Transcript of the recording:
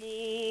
More.